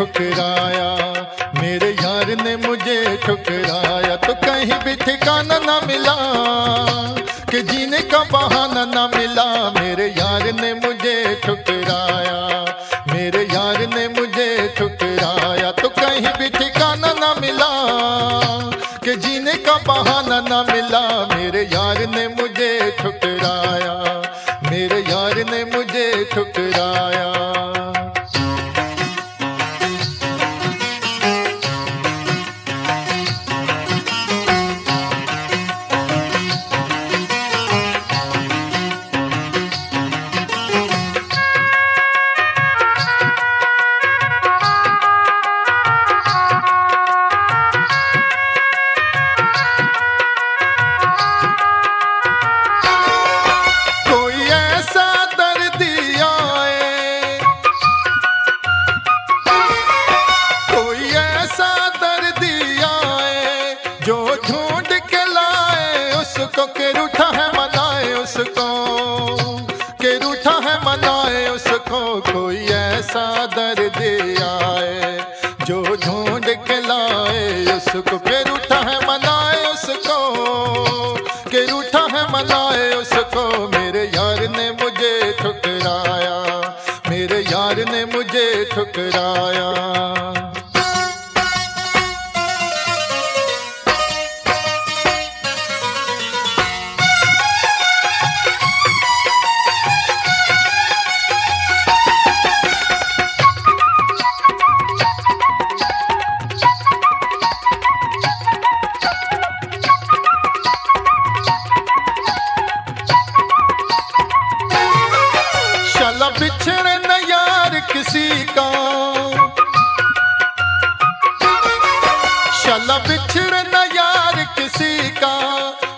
ठुकराया। मेरे यार ने मुझे ठुकराया। तो कहीं भी ठिकाना ना मिला, कि जीने का बहाना ना मिला। मेरे यार ने मुझे ठुकराया। मेरे यार ने मुझे ठुकराया। तो कहीं भी ठिकाना ना मिला, कि जीने का बहाना ना मिला। मेरे यार ने मुझे ठुकराया। मेरे यार ने मुझे ठुकराया। कोई ऐसा दर्दी आए जो ढूंढ के लाए, उसको फिर उठा है, मनाए उसको। के रूठा है, मनाए उसको। मेरे यार ने मुझे ठुकराया, मेरे यार ने मुझे ठुकराया।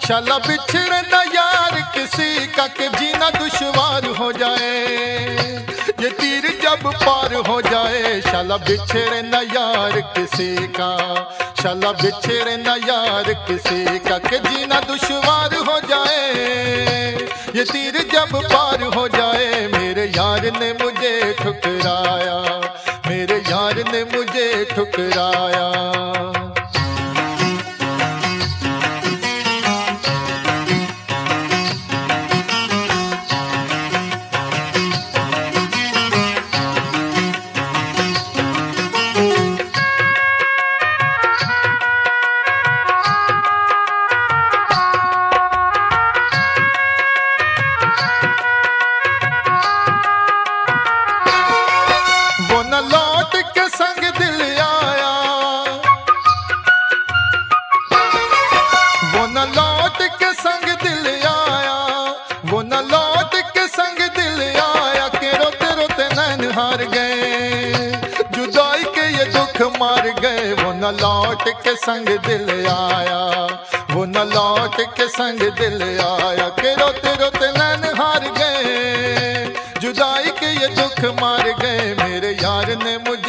शाला बिछड़े न यार, किसी का के जीना दुश्वार हो जाए। ये तीर जब पार हो जाए, शाला बिछड़े न यार, किसी का। शाला बिछड़े न यार, किसी का के जीना दुश्वार हो जाए। ये तीर जब पार हो जाए, मेरे यार ने मुझे ठुकराया। मेरे यार ने मुझे ठुकराया। के संग दिल आया। वो न लौट के संग दिल आया, वो न लौट के संग दिल आया के रोते रोते नैन हार गए। जुदाई के ये दुख मार गए, वो न लौट के संग दिल आया, वो न लौट के संग दिल आया के रोते रोते नैन हार गए। जुदाई के ये दुख मार गए, मेरे यार ने मुझे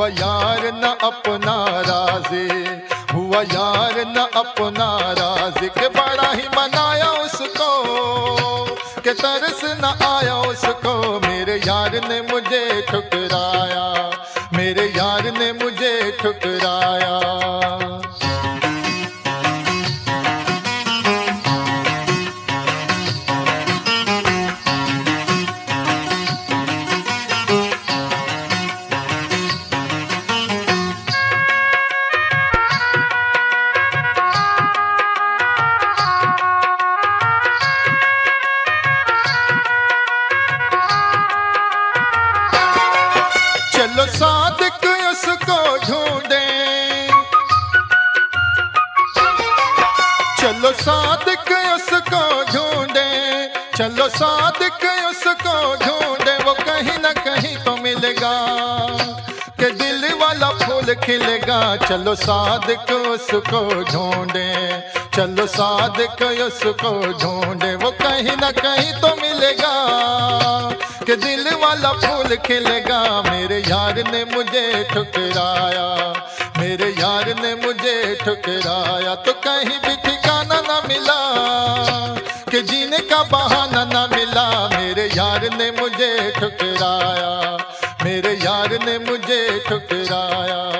हुआ यार न अपना राजे, हुआ यार न अपना राजे। के बड़ा ही मनाया उसको, के तरस न आया उसको। मेरे यार ने मुझे ठुकराया, मेरे यार ने मुझे ठुकराया। सादिक उसको ढूंढे। चलो सादिक उसको ढूंढे, चलो सादिक उसको ढूंढे। वो कहीं ना कहीं तो मिलेगा, के दिल वाला फूल खिलेगा। चलो सादिक उसको ढूंढे। चलो सादिक उसको ढूंढे, वो कहीं ना कहीं तो मिलेगा। के दिल वाला फूल खिलेगा। मेरे यार ने मुझे ठुकराया, मेरे यार ने मुझे ठुकराया तो कहीं भी ठिकाना ना मिला। कि जीने का बहाना ना मिला। मेरे यार ने मुझे ठुकराया, मेरे यार ने मुझे ठुकराया।